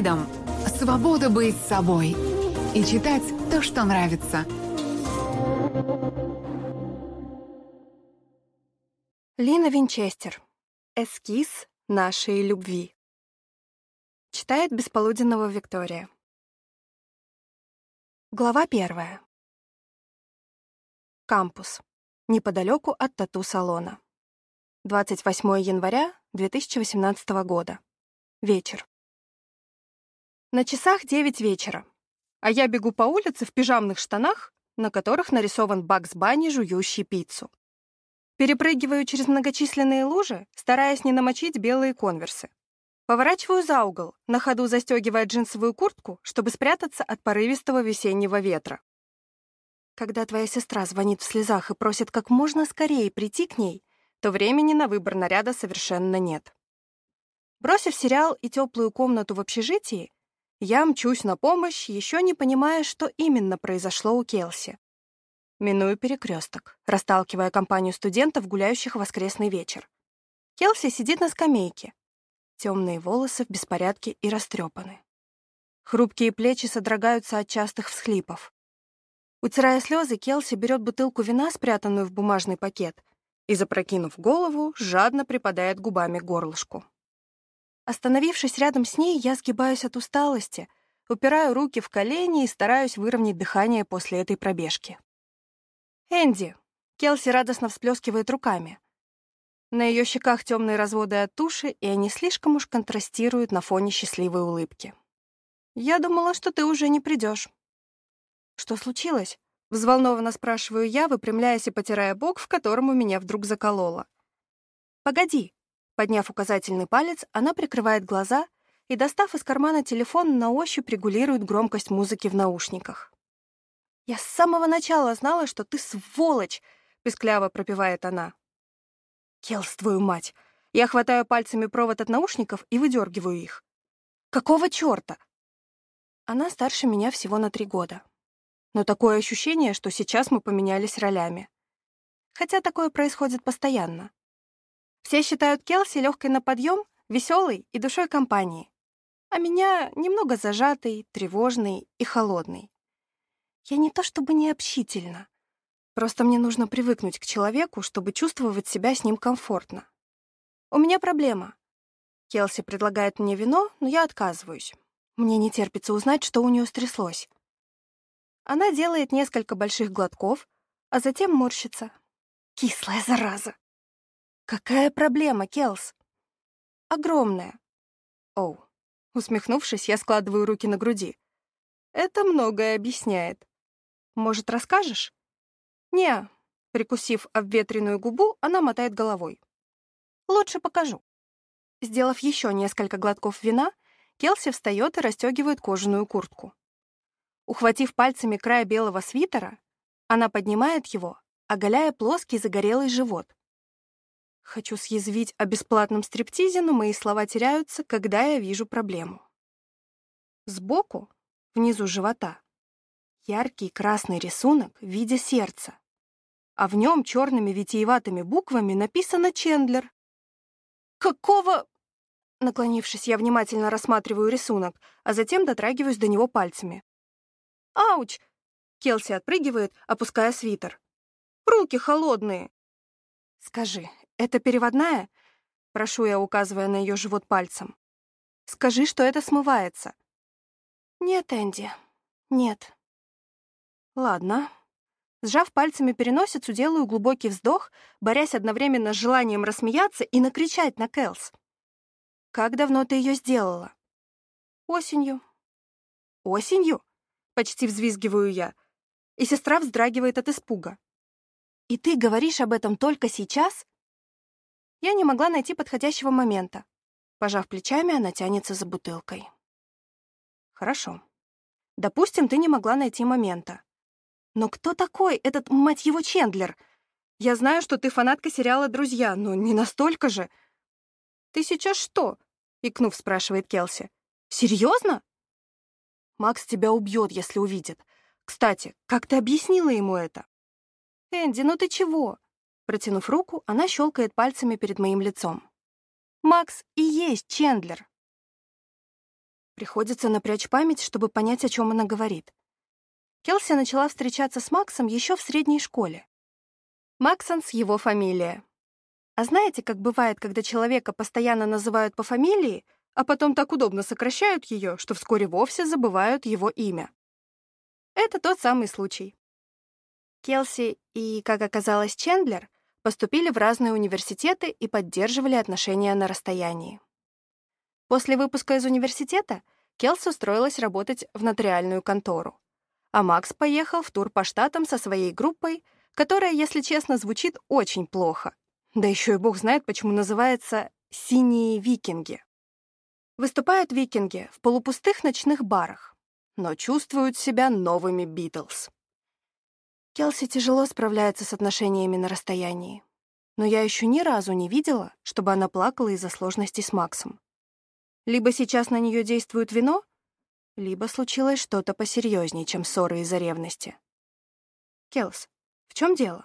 Freedom — свобода быть собой и читать то, что нравится. Лина Винчестер. Эскиз нашей любви. Читает Бесполуденного Виктория. Глава первая. Кампус. Неподалеку от тату-салона. 28 января 2018 года. Вечер. На часах 9 вечера, а я бегу по улице в пижамных штанах, на которых нарисован Бакс Банни, жующий пиццу. Перепрыгиваю через многочисленные лужи, стараясь не намочить белые конверсы. Поворачиваю за угол, на ходу застегивая джинсовую куртку, чтобы спрятаться от порывистого весеннего ветра. Когда твоя сестра звонит в слезах и просит как можно скорее прийти к ней, то времени на выбор наряда совершенно нет. Бросив сериал и теплую комнату в общежитии, я мчусь на помощь, еще не понимая, что именно произошло у Келси. Миную перекресток, расталкивая компанию студентов, гуляющих в воскресный вечер. Келси сидит на скамейке, Темные волосы в беспорядке и растрепаны. Хрупкие плечи содрогаются от частых всхлипов. Утирая слезы, Келси берет бутылку вина, спрятанную в бумажный пакет, и, запрокинув голову, жадно припадает губами к горлышку. Остановившись рядом с ней, я сгибаюсь от усталости, упираю руки в колени и стараюсь выровнять дыхание после этой пробежки. «Энди!» — Келси радостно всплескивает руками. На ее щеках темные разводы от туши, и они слишком уж контрастируют на фоне счастливой улыбки. «Я думала, что ты уже не придешь». «Что случилось?» — взволнованно спрашиваю я, выпрямляясь и потирая бок, в котором у меня вдруг закололо. «Погоди». Подняв указательный палец, она прикрывает глаза и, достав из кармана телефон, на ощупь регулирует громкость музыки в наушниках. «Я с самого начала знала, что ты сволочь!» — пескляво пропевает она. Келс, твою мать! Я хватаю пальцами провод от наушников и выдергиваю их. Какого черта? Она старше меня всего на три года. Но такое ощущение, что сейчас мы поменялись ролями. Хотя такое происходит постоянно. Все считают Келси легкой на подъем, веселой и душой компании. А меня немного зажатый, тревожный и холодный. Я не то чтобы не общительна, Просто мне нужно привыкнуть к человеку, чтобы чувствовать себя с ним комфортно. У меня проблема. Келси предлагает мне вино, но я отказываюсь. Мне не терпится узнать, что у нее стряслось. Она делает несколько больших глотков, а затем морщится. Кислая зараза. Какая проблема, Келс? Огромная. Оу. Усмехнувшись, я складываю руки на груди. Это многое объясняет. Может, расскажешь? «Не», — прикусив обветренную губу, она мотает головой. «Лучше покажу». Сделав еще несколько глотков вина, Келси встает и расстегивает кожаную куртку. Ухватив пальцами край белого свитера, она поднимает его, оголяя плоский загорелый живот. Хочу съязвить о бесплатном стриптизе, но мои слова теряются, когда я вижу проблему. Сбоку, внизу живота, яркий красный рисунок в виде сердца а в нем черными витиеватыми буквами написано «Чендлер». «Какого...» Наклонившись, я внимательно рассматриваю рисунок, а затем дотрагиваюсь до него пальцами. «Ауч!» Келси отпрыгивает, опуская свитер. «Руки холодные!» «Скажи, это переводная?» Прошу я, указывая на ее живот пальцем. «Скажи, что это смывается». «Нет, Энди, нет». «Ладно, Сжав пальцами переносицу, делаю глубокий вздох, борясь одновременно с желанием рассмеяться и накричать на Кэлс. «Как давно ты ее сделала?» «Осенью». «Осенью?» — почти взвизгиваю я, и сестра вздрагивает от испуга. «И ты говоришь об этом только сейчас?» Я не могла найти подходящего момента. Пожав плечами, она тянется за бутылкой. «Хорошо. Допустим, ты не могла найти момента. Но кто такой этот, мать его, Чендлер? Я знаю, что ты фанатка сериала «Друзья», но не настолько же. Ты сейчас что? Икнув, спрашивает Келси. Серьезно? Макс тебя убьет, если увидит. Кстати, как ты объяснила ему это? Энди, ну ты чего? Протянув руку, она щелкает пальцами перед моим лицом. Макс и есть Чендлер. Приходится напрячь память, чтобы понять, о чем она говорит. Келси начала встречаться с Максом еще в средней школе. Максонс — его фамилия. А знаете, как бывает, когда человека постоянно называют по фамилии, а потом так удобно сокращают ее, что вскоре вовсе забывают его имя? Это тот самый случай. Келси и, как оказалось, Чендлер поступили в разные университеты и поддерживали отношения на расстоянии. После выпуска из университета Келси устроилась работать в нотариальную контору, а Макс поехал в тур по штатам со своей группой, которая, если честно, звучит очень плохо. Да еще и бог знает, почему называется «синие викинги». Выступают викинги в полупустых ночных барах, но чувствуют себя новыми Битлз. Келси тяжело справляется с отношениями на расстоянии, но я еще ни разу не видела, чтобы она плакала из-за сложностей с Максом. Либо сейчас на нее действует вино, либо случилось что-то посерьезнее, чем ссоры из-за ревности. «Келс, в чем дело?»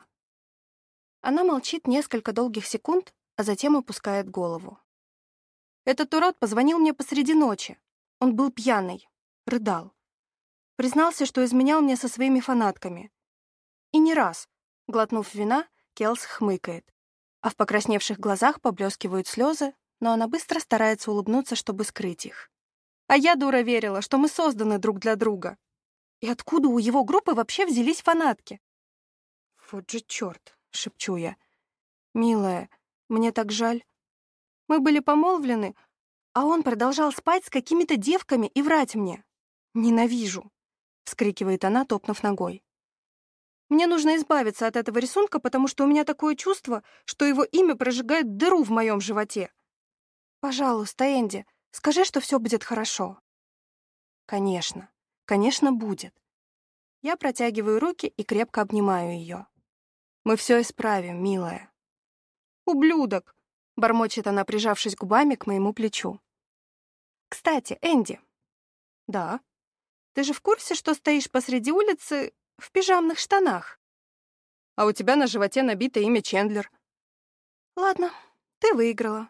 Она молчит несколько долгих секунд, а затем опускает голову. Этот урод позвонил мне посреди ночи. Он был пьяный, рыдал. Признался, что изменял мне со своими фанатками. И не раз, глотнув вина, Келс хмыкает, а в покрасневших глазах поблескивают слезы, но она быстро старается улыбнуться, чтобы скрыть их. А я, дура, верила, что мы созданы друг для друга. И откуда у его группы вообще взялись фанатки? Вот же черт. — шепчу я. «Милая, мне так жаль. Мы были помолвлены, а он продолжал спать с какими-то девками и врать мне. Ненавижу!» — вскрикивает она, топнув ногой. «Мне нужно избавиться от этого рисунка, потому что у меня такое чувство, что его имя прожигает дыру в моем животе. Пожалуйста, Энди, скажи, что все будет хорошо». «Конечно, конечно, будет». Я протягиваю руки и крепко обнимаю ее. Мы все исправим, милая». «Ублюдок!» — бормочет она, прижавшись губами к моему плечу. «Кстати, Энди». «Да?» «Ты же в курсе, что стоишь посреди улицы в пижамных штанах?» «А у тебя на животе набито имя Чендлер». «Ладно, ты выиграла.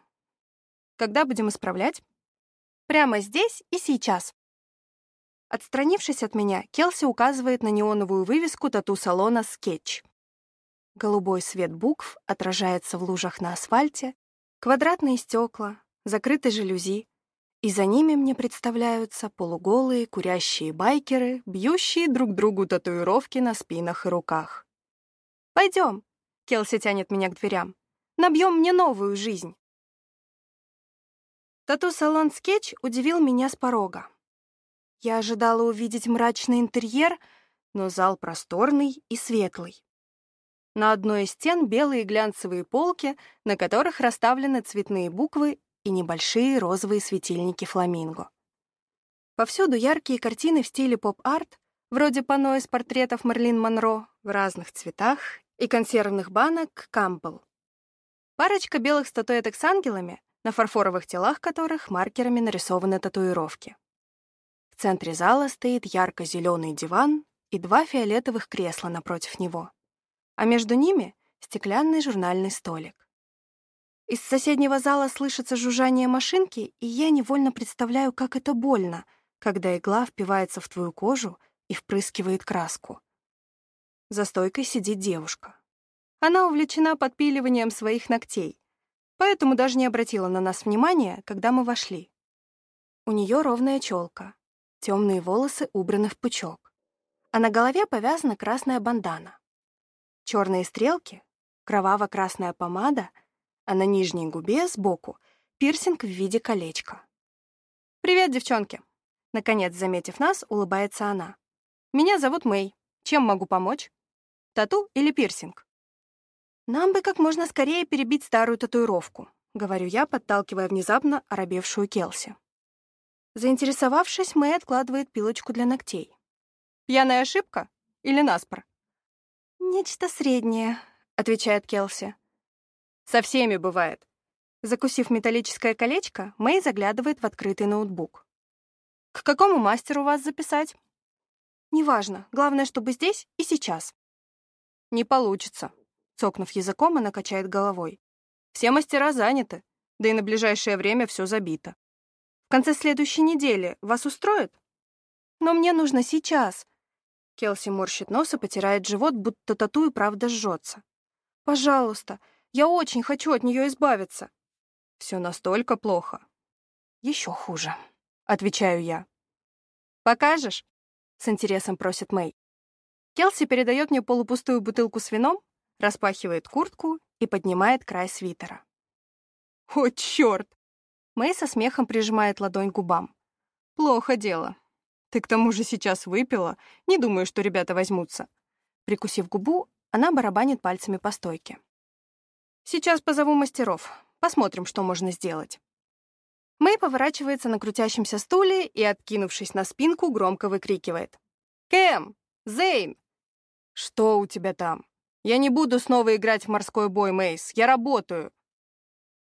Когда будем исправлять?» «Прямо здесь и сейчас». Отстранившись от меня, Келси указывает на неоновую вывеску тату-салона «Скетч». Голубой свет букв отражается в лужах на асфальте, квадратные стекла, закрытые жалюзи, и за ними мне представляются полуголые курящие байкеры, бьющие друг другу татуировки на спинах и руках. «Пойдем», — Келси тянет меня к дверям, — «набьем мне новую жизнь». Тату-салон «Скетч» удивил меня с порога. Я ожидала увидеть мрачный интерьер, но зал просторный и светлый. На одной из стен белые глянцевые полки, на которых расставлены цветные буквы и небольшие розовые светильники фламинго. Повсюду яркие картины в стиле поп-арт, вроде панно из портретов Мерлин Монро в разных цветах и консервных банок Кампбелл. Парочка белых статуэток с ангелами, на фарфоровых телах которых маркерами нарисованы татуировки. В центре зала стоит ярко-зеленый диван и два фиолетовых кресла напротив него а между ними — стеклянный журнальный столик. Из соседнего зала слышится жужжание машинки, и я невольно представляю, как это больно, когда игла впивается в твою кожу и впрыскивает краску. За стойкой сидит девушка. Она увлечена подпиливанием своих ногтей, поэтому даже не обратила на нас внимания, когда мы вошли. У нее ровная челка, темные волосы убраны в пучок, а на голове повязана красная бандана. Черные стрелки, кроваво-красная помада, а на нижней губе сбоку пирсинг в виде колечка. «Привет, девчонки!» Наконец, заметив нас, улыбается она. «Меня зовут Мэй. Чем могу помочь? Тату или пирсинг?» «Нам бы как можно скорее перебить старую татуировку», — говорю я, подталкивая внезапно оробевшую Келси. Заинтересовавшись, Мэй откладывает пилочку для ногтей. «Пьяная ошибка или наспор?» «Нечто среднее», — отвечает Келси. «Со всеми бывает». Закусив металлическое колечко, Мэй заглядывает в открытый ноутбук. «К какому мастеру вас записать?» «Неважно. Главное, чтобы здесь и сейчас». «Не получится», — цокнув языком, она качает головой. «Все мастера заняты, да и на ближайшее время все забито. В конце следующей недели вас устроит? Но мне нужно сейчас. Келси морщит нос и потирает живот, будто тату и правда жжется. Пожалуйста, я очень хочу от нее избавиться. Все настолько плохо. Еще хуже, отвечаю я. Покажешь? С интересом просит Мэй. Келси передает мне полупустую бутылку с вином, распахивает куртку и поднимает край свитера. «О, черт!» Мэй со смехом прижимает ладонь к губам. «Плохо дело. Ты к тому же сейчас выпила. Не думаю, что ребята возьмутся». Прикусив губу, она барабанит пальцами по стойке. «Сейчас позову мастеров. Посмотрим, что можно сделать». Мэй поворачивается на крутящемся стуле и, откинувшись на спинку, громко выкрикивает. «Кэм! Зейн! «Что у тебя там? Я не буду снова играть в морской бой, Мейс. Я работаю!»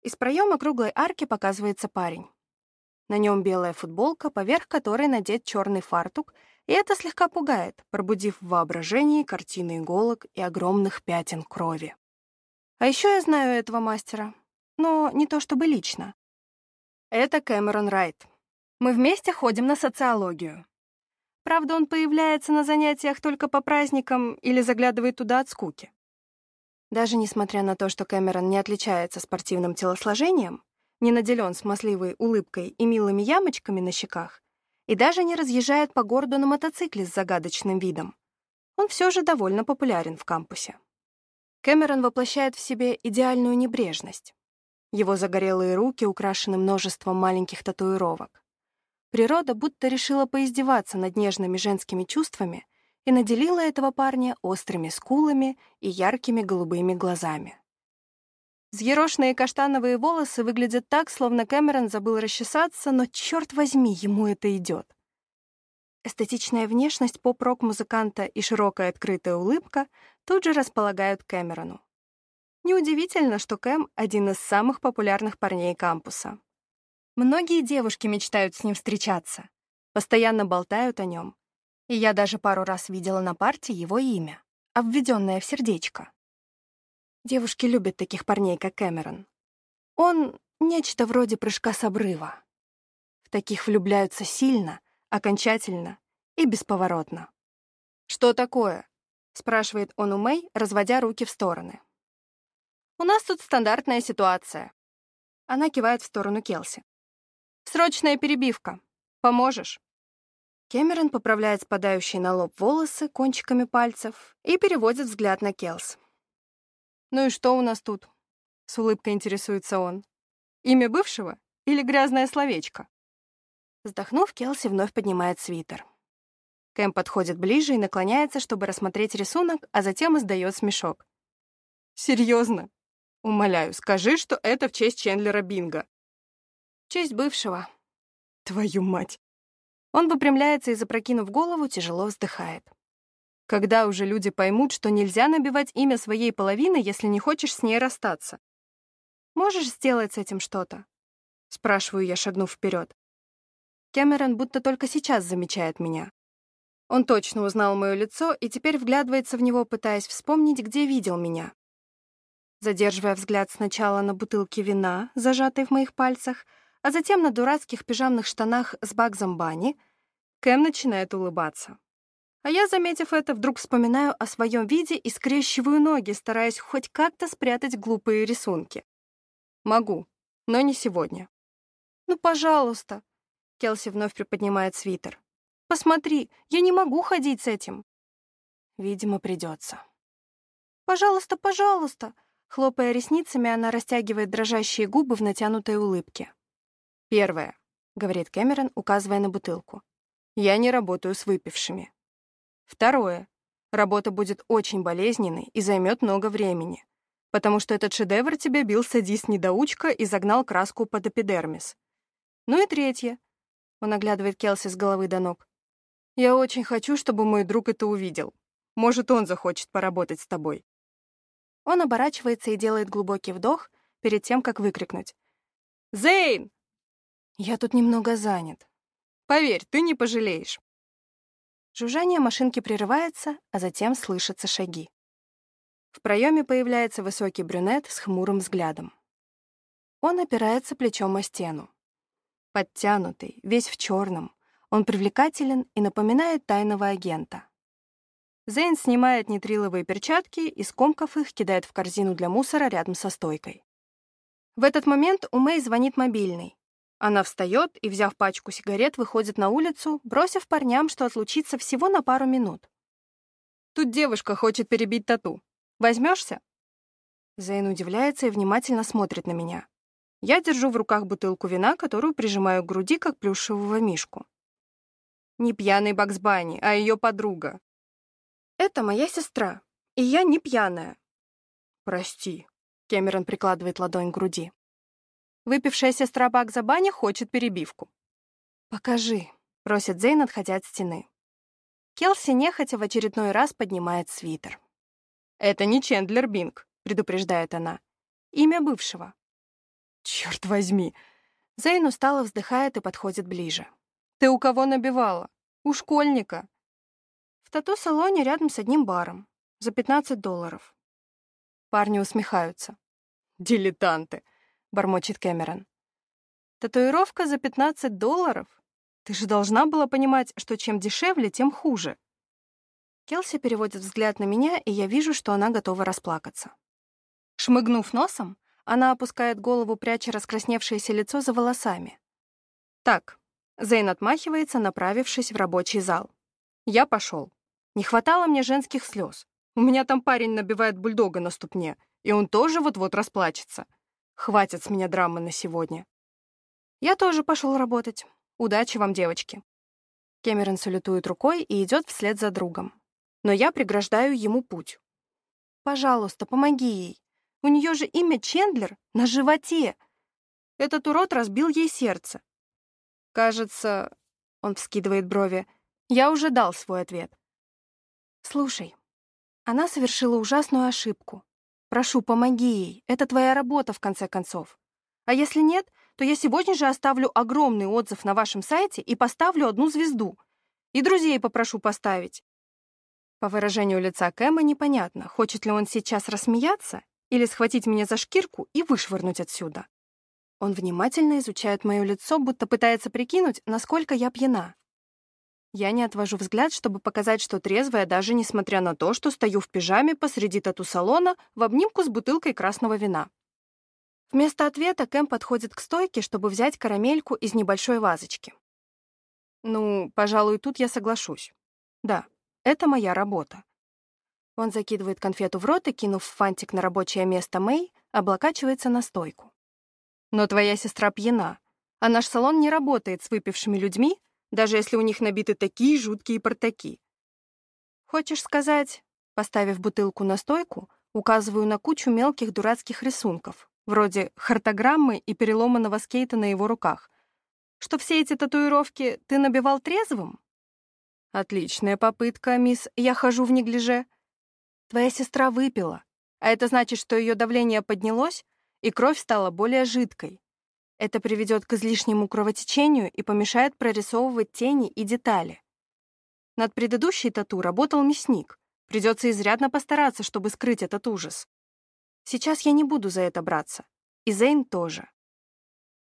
Из проема круглой арки показывается парень. На нем белая футболка, поверх которой надет черный фартук, и это слегка пугает, пробудив в воображении картины иголок и огромных пятен крови. А еще я знаю этого мастера, но не то чтобы лично. Это Кэмерон Райт. Мы вместе ходим на социологию. Правда, он появляется на занятиях только по праздникам или заглядывает туда от скуки. Даже несмотря на то, что Кэмерон не отличается спортивным телосложением, не наделен смазливой улыбкой и милыми ямочками на щеках, и даже не разъезжает по городу на мотоцикле с загадочным видом, он все же довольно популярен в кампусе. Кэмерон воплощает в себе идеальную небрежность. Его загорелые руки украшены множеством маленьких татуировок. Природа будто решила поиздеваться над нежными женскими чувствами и наделила этого парня острыми скулами и яркими голубыми глазами. Взъерошенные каштановые волосы выглядят так, словно Кэмерон забыл расчесаться, но, черт возьми, ему это идет. Эстетичная внешность поп-рок-музыканта и широкая открытая улыбка тут же располагают Кэмерону. Неудивительно, что Кэм — один из самых популярных парней кампуса. Многие девушки мечтают с ним встречаться, постоянно болтают о нем. И я даже пару раз видела на парте его имя, обведенное в сердечко. Девушки любят таких парней, как Кэмерон. Он — нечто вроде прыжка с обрыва. В таких влюбляются сильно, окончательно и бесповоротно. «Что такое?» — спрашивает он у Мэй, разводя руки в стороны. «У нас тут стандартная ситуация». Она кивает в сторону Келси. Срочная перебивка. Поможешь?» Кэмерон поправляет спадающие на лоб волосы кончиками пальцев и переводит взгляд на Келс. «Ну и что у нас тут?» — с улыбкой интересуется он. «Имя бывшего или грязное словечко?» Вздохнув, Келси вновь поднимает свитер. Кэм подходит ближе и наклоняется, чтобы рассмотреть рисунок, а затем издает смешок. «Серьезно? Умоляю, скажи, что это в честь Чендлера Бинга честь бывшего. Твою мать. Он выпрямляется и, запрокинув голову, тяжело вздыхает. Когда уже люди поймут, что нельзя набивать имя своей половины, если не хочешь с ней расстаться? Можешь сделать с этим что-то? Спрашиваю я, шагнув вперед. Кэмерон будто только сейчас замечает меня. Он точно узнал мое лицо и теперь вглядывается в него, пытаясь вспомнить, где видел меня. Задерживая взгляд сначала на бутылке вина, зажатой в моих пальцах, а затем на дурацких пижамных штанах с Багзом Банни, Кэм начинает улыбаться. А я, заметив это, вдруг вспоминаю о своем виде и скрещиваю ноги, стараясь хоть как-то спрятать глупые рисунки. Могу, но не сегодня. «Ну, пожалуйста!» Келси вновь приподнимает свитер. «Посмотри, я не могу ходить с этим!» Видимо, придется. «Пожалуйста, пожалуйста!» Хлопая ресницами, она растягивает дрожащие губы в натянутой улыбке. «Первое», — говорит Кэмерон, указывая на бутылку. «Я не работаю с выпившими». Второе. Работа будет очень болезненной и займет много времени, потому что этот шедевр тебе бил садист-недоучка и загнал краску под эпидермис. Ну и третье. Он оглядывает Келси с головы до ног. «Я очень хочу, чтобы мой друг это увидел. Может, он захочет поработать с тобой». Он оборачивается и делает глубокий вдох перед тем, как выкрикнуть. «Зейн, я тут немного занят. Поверь, ты не пожалеешь. Жужжание машинки прерывается, а затем слышатся шаги. В проеме появляется высокий брюнет с хмурым взглядом. Он опирается плечом о стену. Подтянутый, весь в черном. Он привлекателен и напоминает тайного агента. Зейн снимает нитриловые перчатки и, скомкав их, кидает в корзину для мусора рядом со стойкой. В этот момент у Мэй звонит мобильный. Она встает и, взяв пачку сигарет, выходит на улицу, бросив парням, что отлучится всего на пару минут. «Тут девушка хочет перебить тату. Возьмешься?» Зейн удивляется и внимательно смотрит на меня. Я держу в руках бутылку вина, которую прижимаю к груди, как плюшевого мишку. Не пьяный Бакс Банни, а ее подруга. Это моя сестра, и я не пьяная. Прости. Кэмерон прикладывает ладонь к груди. Выпившая сестра Бакса Банни хочет перебивку. «Покажи», — просит Зейн, отходя от стены. Келси нехотя в очередной раз поднимает свитер. «Это не Чендлер Бинг», — предупреждает она. «Имя бывшего». «Черт возьми!» Зейн устало вздыхает и подходит ближе. «Ты у кого набивала? У школьника?» В тату-салоне рядом с одним баром. За 15 долларов. Парни усмехаются. «Дилетанты!» — бормочет Кэмерон. «Татуировка за 15 долларов? Ты же должна была понимать, что чем дешевле, тем хуже». Келси переводит взгляд на меня, и я вижу, что она готова расплакаться. Шмыгнув носом, она опускает голову, пряча раскрасневшееся лицо за волосами. «Так», — Зейн отмахивается, направившись в рабочий зал. «Я пошел. Не хватало мне женских слез. У меня там парень набивает бульдога на ступне, и он тоже вот-вот расплачется. Хватит с меня драмы на сегодня». «Я тоже пошел работать. Удачи вам, девочки». Кэмерон салютует рукой и идет вслед за другом. Но я преграждаю ему путь. «Пожалуйста, помоги ей. У нее же имя Чендлер на животе. Этот урод разбил ей сердце. Кажется, он вскидывает брови, я уже дал свой ответ. Слушай, она совершила ужасную ошибку. Прошу, помоги ей. Это твоя работа, в конце концов. А если нет, то я сегодня же оставлю огромный отзыв на вашем сайте и поставлю одну звезду. И друзей попрошу поставить. По выражению лица Кэма непонятно, хочет ли он сейчас рассмеяться или схватить меня за шкирку и вышвырнуть отсюда. Он внимательно изучает мое лицо, будто пытается прикинуть, насколько я пьяна. Я не отвожу взгляд, чтобы показать, что трезвая, даже несмотря на то, что стою в пижаме посреди тату-салона в обнимку с бутылкой красного вина. Вместо ответа Кэм подходит к стойке, чтобы взять карамельку из небольшой вазочки. Ну, пожалуй, тут я соглашусь. Да, это моя работа. Он закидывает конфету в рот и, кинув фантик на рабочее место Мэй, облокачивается на стойку. «Но твоя сестра пьяна, а наш салон не работает с выпившими людьми, даже если у них набиты такие жуткие портаки. Хочешь сказать, поставив бутылку на стойку, указываю на кучу мелких дурацких рисунков, вроде хартограммы и переломанного скейта на его руках, что все эти татуировки ты набивал трезвым? Отличная попытка, мисс «Я хожу в неглиже», Твоя сестра выпила, а это значит, что ее давление поднялось, и кровь стала более жидкой. Это приведет к излишнему кровотечению и помешает прорисовывать тени и детали. Над предыдущей тату работал мясник. Придется изрядно постараться, чтобы скрыть этот ужас. Сейчас я не буду за это браться. И Зейн тоже.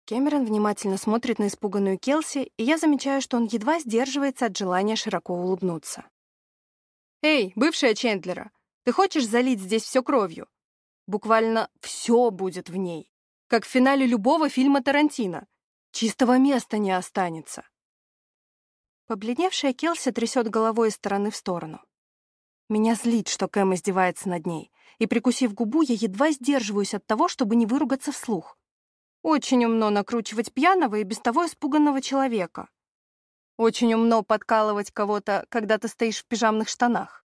Кэмерон внимательно смотрит на испуганную Келси, и я замечаю, что он едва сдерживается от желания широко улыбнуться. «Эй, бывшая Чендлера, ты хочешь залить здесь все кровью? Буквально все будет в ней. Как в финале любого фильма Тарантино. Чистого места не останется. Побледневшая Келси трясет головой из стороны в сторону. Меня злит, что Кэм издевается над ней, и, прикусив губу, я едва сдерживаюсь от того, чтобы не выругаться вслух. Очень умно накручивать пьяного и без того испуганного человека. Очень умно подкалывать кого-то, когда ты стоишь в пижамных штанах.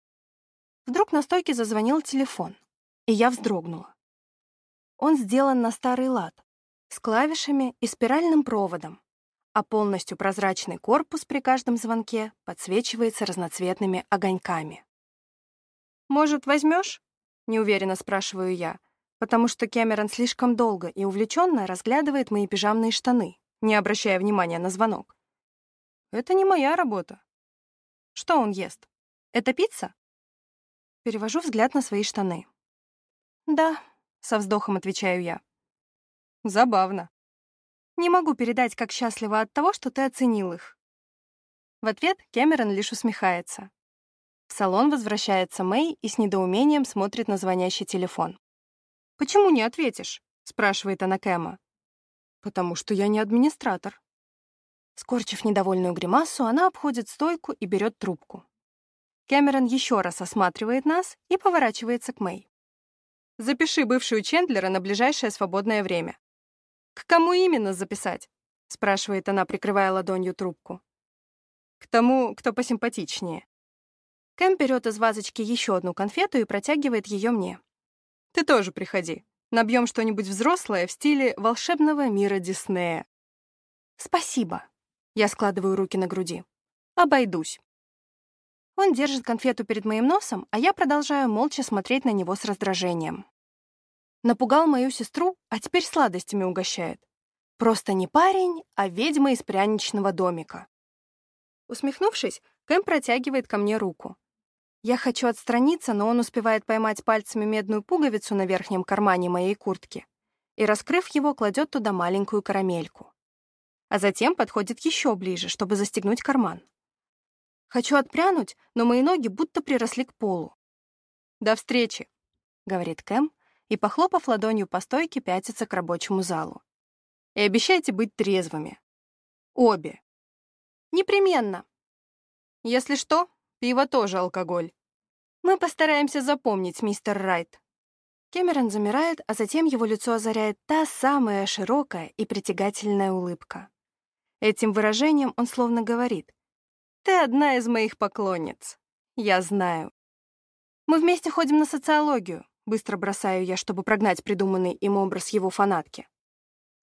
Вдруг на стойке зазвонил телефон, и я вздрогнула. Он сделан на старый лад, с клавишами и спиральным проводом, а полностью прозрачный корпус при каждом звонке подсвечивается разноцветными огоньками. «Может, возьмешь?» — неуверенно спрашиваю я, потому что Кэмерон слишком долго и увлеченно разглядывает мои пижамные штаны, не обращая внимания на звонок. «Это не моя работа». «Что он ест? Это пицца?» Перевожу взгляд на свои штаны. «Да», — со вздохом отвечаю я. «Забавно». Не могу передать, как счастлива от того, что ты оценил их». В ответ Кэмерон лишь усмехается. В салон возвращается Мэй и с недоумением смотрит на звонящий телефон. «Почему не ответишь?» — спрашивает она Кэма. «Потому что я не администратор». Скорчив недовольную гримасу, она обходит стойку и берет трубку. Кэмерон еще раз осматривает нас и поворачивается к Мэй. «Запиши бывшую Чендлера на ближайшее свободное время». «К кому именно записать?» — спрашивает она, прикрывая ладонью трубку. «К тому, кто посимпатичнее». Кэм берет из вазочки еще одну конфету и протягивает ее мне. «Ты тоже приходи. Набьем что-нибудь взрослое в стиле волшебного мира Диснея». «Спасибо», я складываю руки на груди. Обойдусь. Он держит конфету перед моим носом, а я продолжаю молча смотреть на него с раздражением. Напугал мою сестру, а теперь сладостями угощает. Просто не парень, а ведьма из пряничного домика. Усмехнувшись, Кэм протягивает ко мне руку. Я хочу отстраниться, но он успевает поймать пальцами медную пуговицу на верхнем кармане моей куртки и, раскрыв его, кладет туда маленькую карамельку а затем подходит еще ближе, чтобы застегнуть карман. Хочу отпрянуть, но мои ноги будто приросли к полу. «До встречи», — говорит Кэм, и, похлопав ладонью по стойке, пятится к рабочему залу. «И обещайте быть трезвыми. Обе. Непременно. Если что, пиво тоже алкоголь. Мы постараемся запомнить, мистер Райт». Кэмерон замирает, а затем его лицо озаряет та самая широкая и притягательная улыбка. Этим выражением он словно говорит «Ты одна из моих поклонниц. Я знаю». Мы вместе ходим на социологию, быстро бросаю я, чтобы прогнать придуманный им образ его фанатки.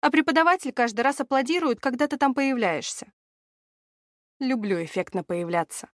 А преподаватель каждый раз аплодирует, когда ты там появляешься. Люблю эффектно появляться.